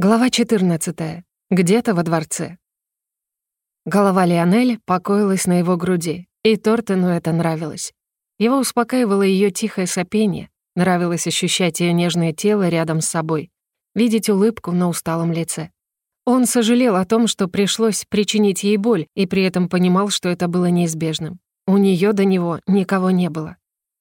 Глава 14. Где-то во дворце. Голова Лионель покоилась на его груди, и Тортену это нравилось. Его успокаивало ее тихое сопение, нравилось ощущать ее нежное тело рядом с собой, видеть улыбку на усталом лице. Он сожалел о том, что пришлось причинить ей боль, и при этом понимал, что это было неизбежным. У нее до него никого не было.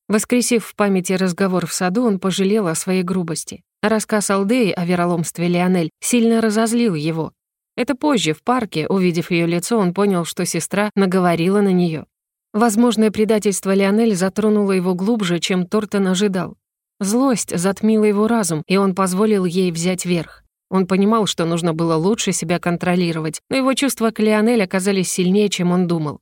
Воскресив в памяти разговор в саду, он пожалел о своей грубости. Рассказ Алдеи о вероломстве Лионель сильно разозлил его. Это позже, в парке, увидев ее лицо, он понял, что сестра наговорила на нее. Возможное предательство Лионель затронуло его глубже, чем Тортон ожидал. Злость затмила его разум, и он позволил ей взять верх. Он понимал, что нужно было лучше себя контролировать, но его чувства к Лионель оказались сильнее, чем он думал.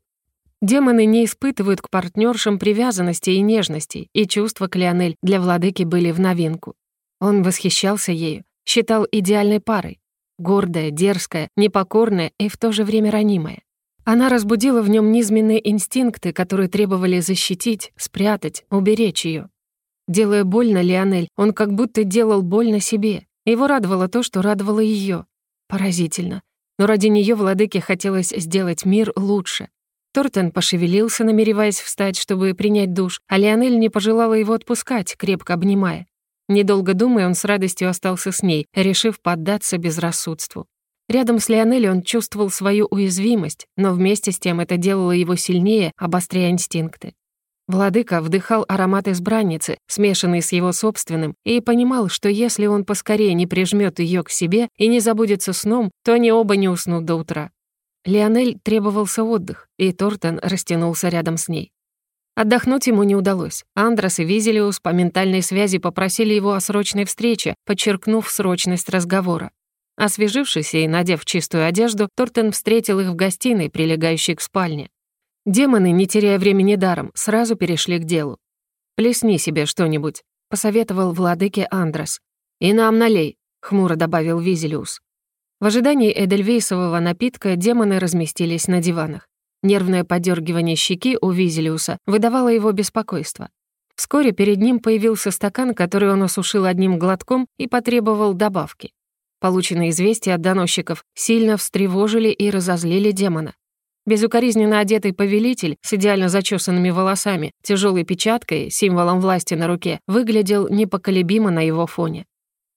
Демоны не испытывают к партнершам привязанности и нежности, и чувства к Лионель для владыки были в новинку. Он восхищался ею, считал идеальной парой. Гордая, дерзкая, непокорная и в то же время ранимая. Она разбудила в нем низменные инстинкты, которые требовали защитить, спрятать, уберечь ее. Делая больно Лионель, он как будто делал больно себе. Его радовало то, что радовало ее. Поразительно. Но ради нее владыке хотелось сделать мир лучше. Тортен пошевелился, намереваясь встать, чтобы принять душ, а Лионель не пожелала его отпускать, крепко обнимая. Недолго думая, он с радостью остался с ней, решив поддаться безрассудству. Рядом с Лионель он чувствовал свою уязвимость, но вместе с тем это делало его сильнее, обостряя инстинкты. Владыка вдыхал аромат избранницы, смешанный с его собственным, и понимал, что если он поскорее не прижмет ее к себе и не забудется сном, то они оба не уснут до утра. Лионель требовался отдых, и Тортон растянулся рядом с ней. Отдохнуть ему не удалось. Андрос и Визелиус по ментальной связи попросили его о срочной встрече, подчеркнув срочность разговора. Освежившись и надев чистую одежду, Тортен встретил их в гостиной, прилегающей к спальне. Демоны, не теряя времени даром, сразу перешли к делу. «Плесни себе что-нибудь», — посоветовал владыке Андрос. «И нам налей», — хмуро добавил Визелиус. В ожидании эдельвейсового напитка демоны разместились на диванах. Нервное подергивание щеки у Визелиуса выдавало его беспокойство. Вскоре перед ним появился стакан, который он осушил одним глотком и потребовал добавки. Полученные известия от доносчиков сильно встревожили и разозлили демона. Безукоризненно одетый повелитель с идеально зачесанными волосами, тяжелой печаткой, символом власти на руке, выглядел непоколебимо на его фоне.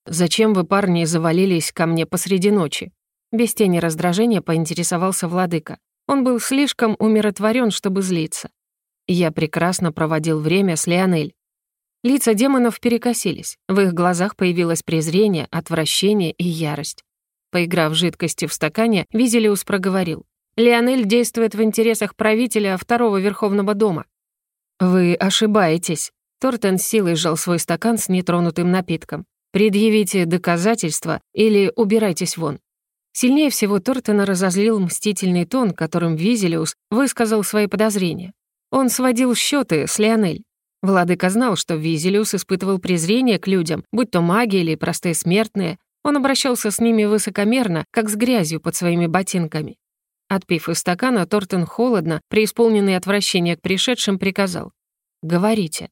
«Зачем вы, парни, завалились ко мне посреди ночи?» Без тени раздражения поинтересовался владыка. Он был слишком умиротворен, чтобы злиться. Я прекрасно проводил время с Леонель. Лица демонов перекосились. В их глазах появилось презрение, отвращение и ярость. Поиграв жидкостью в стакане, Визелиус проговорил. «Леонель действует в интересах правителя второго Верховного дома». «Вы ошибаетесь». Тортен силой сжал свой стакан с нетронутым напитком. «Предъявите доказательства или убирайтесь вон». Сильнее всего Тортона разозлил мстительный тон, которым Визелиус высказал свои подозрения. Он сводил счеты с Леонель. Владыка знал, что Визелиус испытывал презрение к людям, будь то маги или простые смертные. Он обращался с ними высокомерно, как с грязью под своими ботинками. Отпив из стакана, Тортон холодно, преисполненный отвращения к пришедшим, приказал. «Говорите».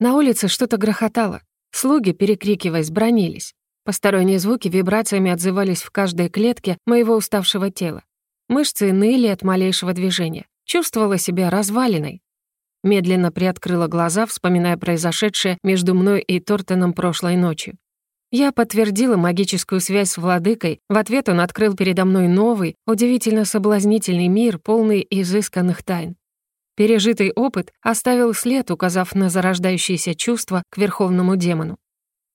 На улице что-то грохотало. Слуги, перекрикиваясь, бронились. Посторонние звуки вибрациями отзывались в каждой клетке моего уставшего тела. Мышцы ныли от малейшего движения. Чувствовала себя развалиной. Медленно приоткрыла глаза, вспоминая произошедшее между мной и Тортоном прошлой ночью. Я подтвердила магическую связь с владыкой, в ответ он открыл передо мной новый, удивительно соблазнительный мир, полный изысканных тайн. Пережитый опыт оставил след, указав на зарождающиеся чувства к верховному демону.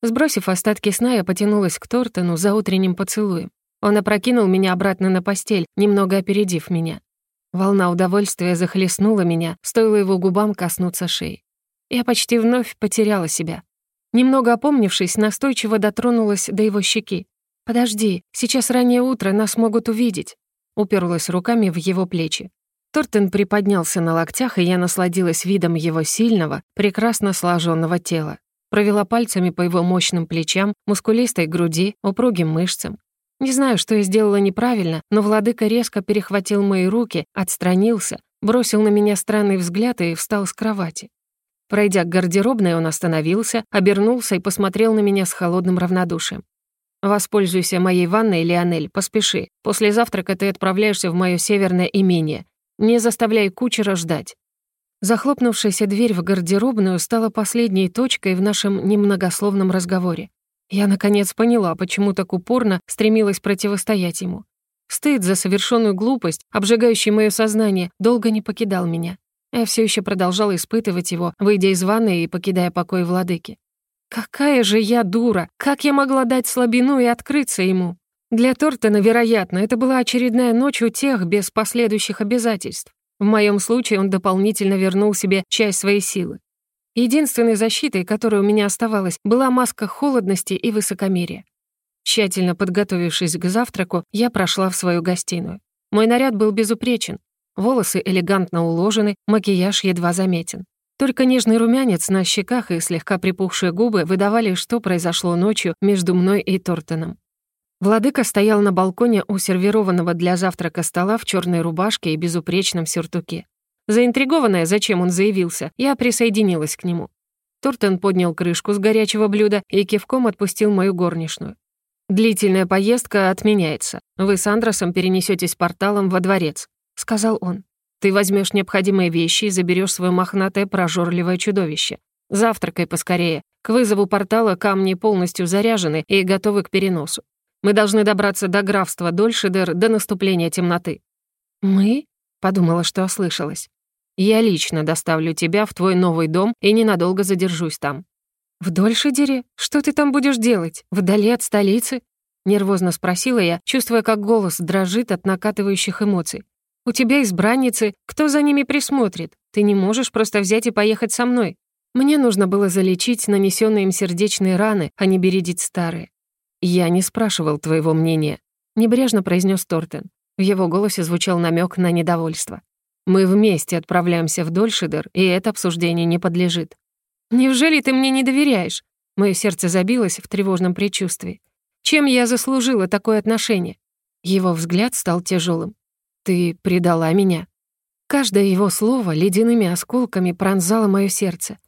Сбросив остатки сна, я потянулась к Тортону за утренним поцелуем. Он опрокинул меня обратно на постель, немного опередив меня. Волна удовольствия захлестнула меня, стоило его губам коснуться шеи. Я почти вновь потеряла себя. Немного опомнившись, настойчиво дотронулась до его щеки. «Подожди, сейчас раннее утро, нас могут увидеть». Уперлась руками в его плечи. Тортен приподнялся на локтях, и я насладилась видом его сильного, прекрасно сложенного тела провела пальцами по его мощным плечам, мускулистой груди, упругим мышцам. Не знаю, что я сделала неправильно, но владыка резко перехватил мои руки, отстранился, бросил на меня странный взгляд и встал с кровати. Пройдя к гардеробной, он остановился, обернулся и посмотрел на меня с холодным равнодушием. Воспользуйся моей ванной, Леонель, поспеши. После завтрака ты отправляешься в мое северное имение. Не заставляй кучера ждать». Захлопнувшаяся дверь в гардеробную стала последней точкой в нашем немногословном разговоре. Я, наконец, поняла, почему так упорно стремилась противостоять ему. Стыд за совершенную глупость, обжигающий мое сознание, долго не покидал меня. Я все еще продолжала испытывать его, выйдя из ванны и покидая покой владыки. Какая же я дура! Как я могла дать слабину и открыться ему? Для Тортона, вероятно, это была очередная ночь у тех без последующих обязательств. В моем случае он дополнительно вернул себе часть своей силы. Единственной защитой, которая у меня оставалась, была маска холодности и высокомерия. Тщательно подготовившись к завтраку, я прошла в свою гостиную. Мой наряд был безупречен. Волосы элегантно уложены, макияж едва заметен. Только нежный румянец на щеках и слегка припухшие губы выдавали, что произошло ночью между мной и Тортоном. Владыка стоял на балконе у сервированного для завтрака стола в черной рубашке и безупречном сюртуке. Заинтригованная, зачем он заявился, я присоединилась к нему. Тортон поднял крышку с горячего блюда и кивком отпустил мою горничную. «Длительная поездка отменяется. Вы с Андросом перенесетесь порталом во дворец», — сказал он. «Ты возьмешь необходимые вещи и заберешь свое мохнатое прожорливое чудовище. Завтракай поскорее. К вызову портала камни полностью заряжены и готовы к переносу. Мы должны добраться до графства Дольшидер до наступления темноты». «Мы?» — подумала, что ослышалась. «Я лично доставлю тебя в твой новый дом и ненадолго задержусь там. «В Дольшедере? Что ты там будешь делать? Вдали от столицы?» Нервозно спросила я, чувствуя, как голос дрожит от накатывающих эмоций. «У тебя избранницы, кто за ними присмотрит? Ты не можешь просто взять и поехать со мной. Мне нужно было залечить нанесенные им сердечные раны, а не бередить старые». «Я не спрашивал твоего мнения», — небрежно произнес Тортен. В его голосе звучал намек на недовольство. «Мы вместе отправляемся в Дольшедер, и это обсуждение не подлежит. «Неужели ты мне не доверяешь?» Мое сердце забилось в тревожном предчувствии. «Чем я заслужила такое отношение?» Его взгляд стал тяжелым. «Ты предала меня». Каждое его слово ледяными осколками пронзало мое сердце.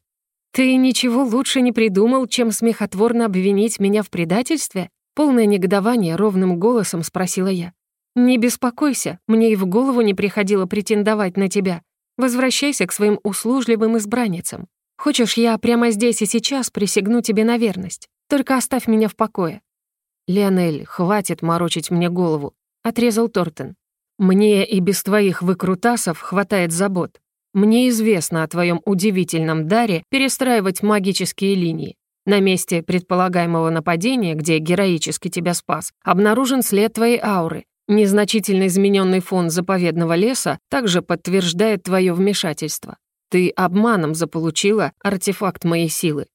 «Ты ничего лучше не придумал, чем смехотворно обвинить меня в предательстве?» Полное негодование ровным голосом спросила я. «Не беспокойся, мне и в голову не приходило претендовать на тебя. Возвращайся к своим услужливым избранницам. Хочешь, я прямо здесь и сейчас присягну тебе на верность? Только оставь меня в покое». «Леонель, хватит морочить мне голову», — отрезал Тортен. «Мне и без твоих выкрутасов хватает забот. Мне известно о твоем удивительном даре перестраивать магические линии. На месте предполагаемого нападения, где героически тебя спас, обнаружен след твоей ауры. Незначительно измененный фон заповедного леса также подтверждает твое вмешательство. Ты обманом заполучила артефакт моей силы.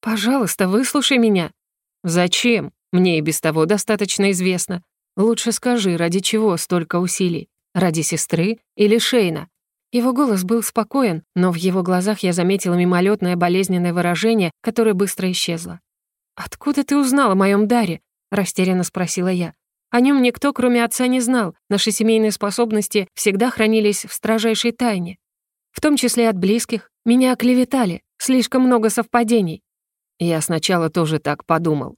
Пожалуйста, выслушай меня. Зачем? Мне и без того достаточно известно. Лучше скажи, ради чего столько усилий? Ради сестры или Шейна? Его голос был спокоен, но в его глазах я заметила мимолетное болезненное выражение, которое быстро исчезло. «Откуда ты узнал о моем даре?» — растерянно спросила я. О нем никто, кроме отца, не знал. Наши семейные способности всегда хранились в строжайшей тайне в том числе от близких. Меня оклеветали, слишком много совпадений. Я сначала тоже так подумал.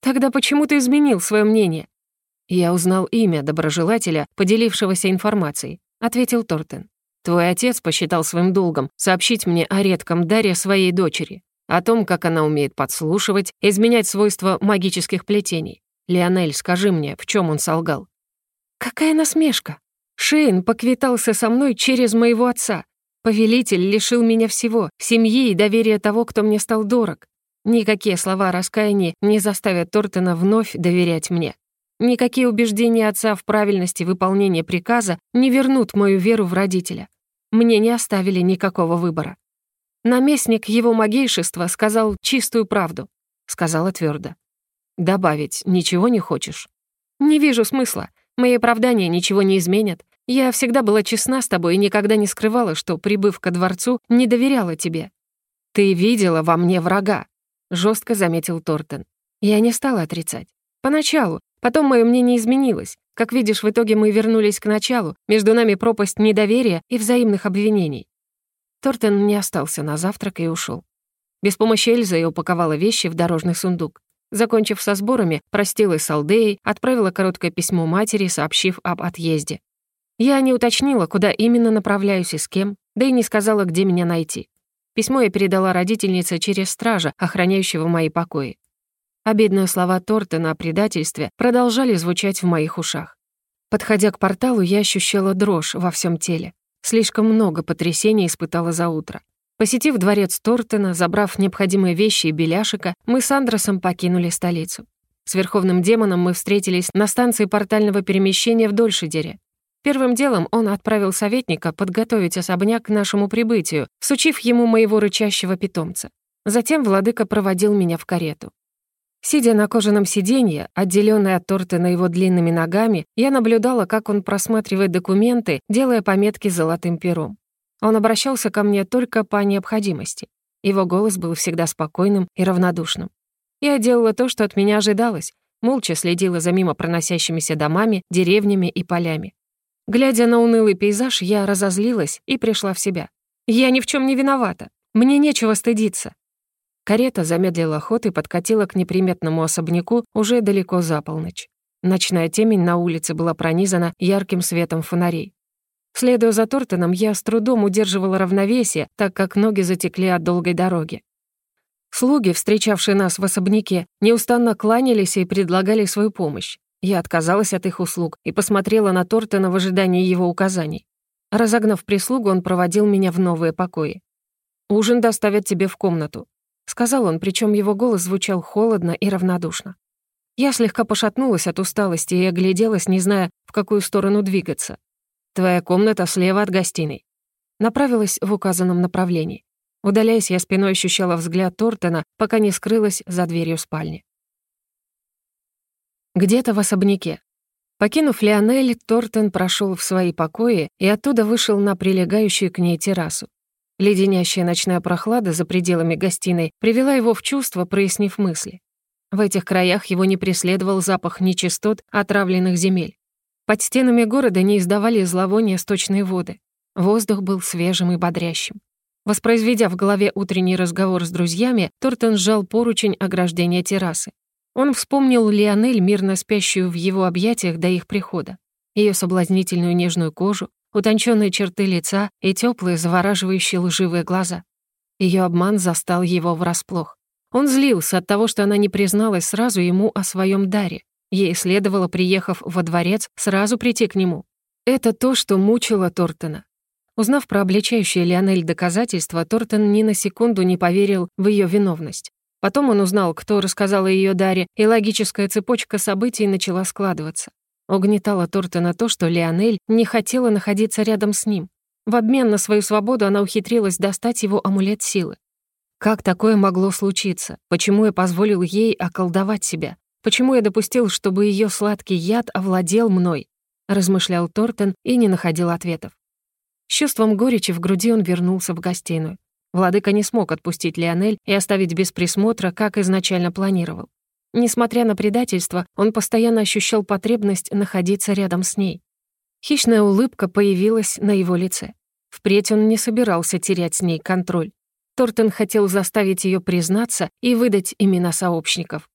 Тогда почему ты изменил свое мнение? Я узнал имя доброжелателя, поделившегося информацией, ответил Тортен. Твой отец посчитал своим долгом сообщить мне о редком даре своей дочери, о том, как она умеет подслушивать, изменять свойства магических плетений. Леонель, скажи мне, в чем он солгал? Какая насмешка! Шейн поквитался со мной через моего отца, Повелитель лишил меня всего, семьи и доверия того, кто мне стал дорог. Никакие слова раскаяния не заставят Тортона вновь доверять мне. Никакие убеждения отца в правильности выполнения приказа не вернут мою веру в родителя. Мне не оставили никакого выбора. Наместник его могейшества сказал чистую правду, сказала твердо. Добавить ничего не хочешь? Не вижу смысла. Мои оправдания ничего не изменят. Я всегда была честна с тобой и никогда не скрывала, что, прибыв ко дворцу, не доверяла тебе. Ты видела во мне врага», — жестко заметил Тортон. Я не стала отрицать. Поначалу, потом мое мнение изменилось. Как видишь, в итоге мы вернулись к началу, между нами пропасть недоверия и взаимных обвинений. Тортон не остался на завтрак и ушел. Без помощи Эльзы я упаковала вещи в дорожный сундук. Закончив со сборами, простилась с Алдеей, отправила короткое письмо матери, сообщив об отъезде. Я не уточнила, куда именно направляюсь и с кем, да и не сказала, где меня найти. Письмо я передала родительнице через стража, охраняющего мои покои. Обидные слова Тортена о предательстве продолжали звучать в моих ушах. Подходя к порталу, я ощущала дрожь во всем теле. Слишком много потрясений испытала за утро. Посетив дворец Тортена, забрав необходимые вещи и беляшика, мы с Андросом покинули столицу. С Верховным Демоном мы встретились на станции портального перемещения в Дольшидере. Первым делом он отправил советника подготовить особняк к нашему прибытию, всучив ему моего рычащего питомца. Затем владыка проводил меня в карету. Сидя на кожаном сиденье, отделённой от Тортена его длинными ногами, я наблюдала, как он просматривает документы, делая пометки золотым пером. Он обращался ко мне только по необходимости. Его голос был всегда спокойным и равнодушным. Я делала то, что от меня ожидалось, молча следила за мимо проносящимися домами, деревнями и полями. Глядя на унылый пейзаж, я разозлилась и пришла в себя. Я ни в чем не виновата. Мне нечего стыдиться. Карета замедлила ход и подкатила к неприметному особняку уже далеко за полночь. Ночная темень на улице была пронизана ярким светом фонарей. Следуя за Тортоном, я с трудом удерживала равновесие, так как ноги затекли от долгой дороги. Слуги, встречавшие нас в особняке, неустанно кланялись и предлагали свою помощь. Я отказалась от их услуг и посмотрела на Тортона в ожидании его указаний. Разогнав прислугу, он проводил меня в новые покои. «Ужин доставят тебе в комнату», — сказал он, причем его голос звучал холодно и равнодушно. Я слегка пошатнулась от усталости и огляделась, не зная, в какую сторону двигаться. Твоя комната слева от гостиной». Направилась в указанном направлении. Удаляясь, я спиной ощущала взгляд Тортона, пока не скрылась за дверью спальни. Где-то в особняке. Покинув Лионель, Тортон прошел в свои покои и оттуда вышел на прилегающую к ней террасу. Леденящая ночная прохлада за пределами гостиной привела его в чувство, прояснив мысли. В этих краях его не преследовал запах нечистот отравленных земель. Под стенами города не издавали зловония сточные воды. Воздух был свежим и бодрящим. Воспроизведя в голове утренний разговор с друзьями, Тортон сжал поручень ограждения террасы. Он вспомнил Лионель, мирно спящую в его объятиях до их прихода. Ее соблазнительную нежную кожу, утонченные черты лица и теплые, завораживающие лживые глаза. Ее обман застал его врасплох. Он злился от того, что она не призналась сразу ему о своем даре. Ей следовало, приехав во дворец, сразу прийти к нему. Это то, что мучило Тортона. Узнав про обличающее Лионель доказательства, Тортон ни на секунду не поверил в ее виновность. Потом он узнал, кто рассказал о ее даре, и логическая цепочка событий начала складываться. Угнетало Тортона то, что Лионель не хотела находиться рядом с ним. В обмен на свою свободу она ухитрилась достать его амулет силы. Как такое могло случиться? Почему я позволил ей околдовать себя? Почему я допустил, чтобы ее сладкий яд овладел мной? Размышлял Тортен и не находил ответов. С чувством горечи в груди он вернулся в гостиную. Владыка не смог отпустить Лионель и оставить без присмотра, как изначально планировал. Несмотря на предательство, он постоянно ощущал потребность находиться рядом с ней. Хищная улыбка появилась на его лице. Впредь он не собирался терять с ней контроль. Тортен хотел заставить ее признаться и выдать имена сообщников.